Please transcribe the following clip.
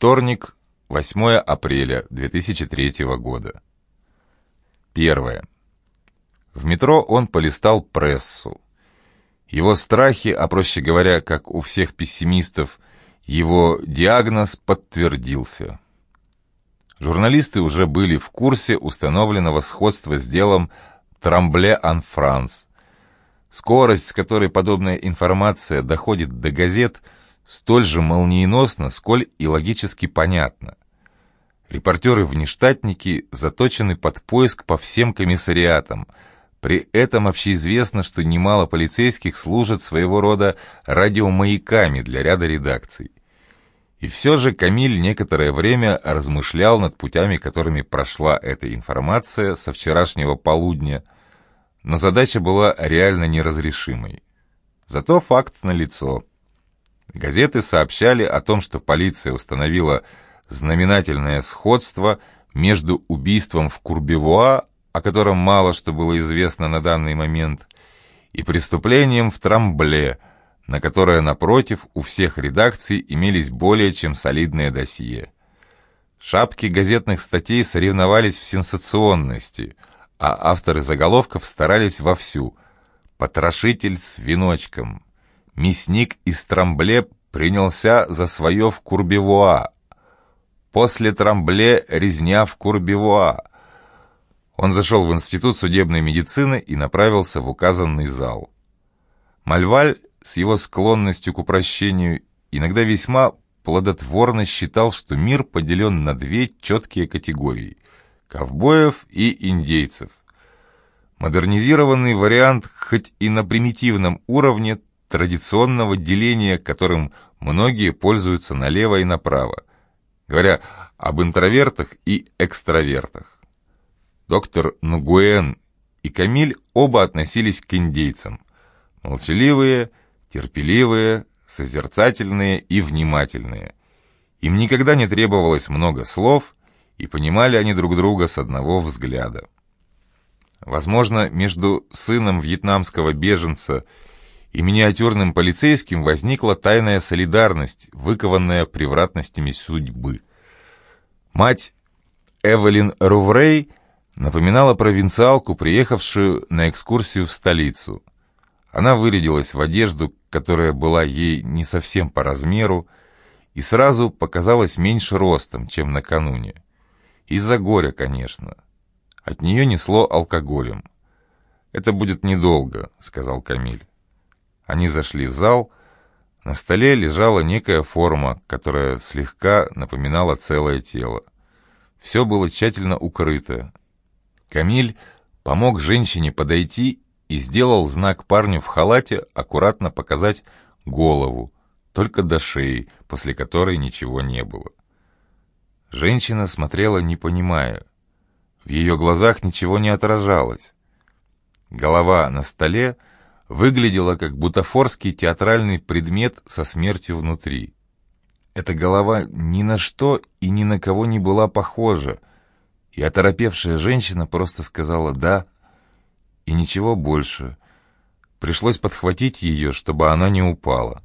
Вторник, 8 апреля 2003 года. Первое. В метро он полистал прессу. Его страхи, а проще говоря, как у всех пессимистов, его диагноз подтвердился. Журналисты уже были в курсе установленного сходства с делом Трамбле-Ан-Франс. Скорость, с которой подобная информация доходит до газет, столь же молниеносна, сколь и логически понятна. Репортеры-внештатники заточены под поиск по всем комиссариатам – при этом общеизвестно, что немало полицейских служат своего рода радиомаяками для ряда редакций. И все же Камиль некоторое время размышлял над путями, которыми прошла эта информация со вчерашнего полудня, но задача была реально неразрешимой. Зато факт налицо. Газеты сообщали о том, что полиция установила знаменательное сходство между убийством в Курбевуа о котором мало что было известно на данный момент, и преступлением в Трамбле, на которое, напротив, у всех редакций имелись более чем солидные досье. Шапки газетных статей соревновались в сенсационности, а авторы заголовков старались вовсю. «Потрошитель с веночком», «Мясник из Трамбле принялся за свое в Курбевуа», «После Трамбле резня в Курбевуа», он зашел в Институт судебной медицины и направился в указанный зал. Мальваль с его склонностью к упрощению иногда весьма плодотворно считал, что мир поделен на две четкие категории – ковбоев и индейцев. Модернизированный вариант, хоть и на примитивном уровне, традиционного деления, которым многие пользуются налево и направо, говоря об интровертах и экстравертах. Доктор Нгуэн и Камиль оба относились к индейцам. Молчаливые, терпеливые, созерцательные и внимательные. Им никогда не требовалось много слов, и понимали они друг друга с одного взгляда. Возможно, между сыном вьетнамского беженца и миниатюрным полицейским возникла тайная солидарность, выкованная превратностями судьбы. Мать Эвелин Руврей напоминала провинциалку, приехавшую на экскурсию в столицу. Она вырядилась в одежду, которая была ей не совсем по размеру, и сразу показалась меньше ростом, чем накануне. Из-за горя, конечно. От нее несло алкоголем. «Это будет недолго», — сказал Камиль. Они зашли в зал. На столе лежала некая форма, которая слегка напоминала целое тело. Все было тщательно укрыто, Камиль помог женщине подойти и сделал знак парню в халате аккуратно показать голову, только до шеи, после которой ничего не было. Женщина смотрела, не понимая. В ее глазах ничего не отражалось. Голова на столе выглядела как бутафорский театральный предмет со смертью внутри. Эта голова ни на что и ни на кого не была похожа, и оторопевшая женщина просто сказала «да» и ничего больше. Пришлось подхватить ее, чтобы она не упала.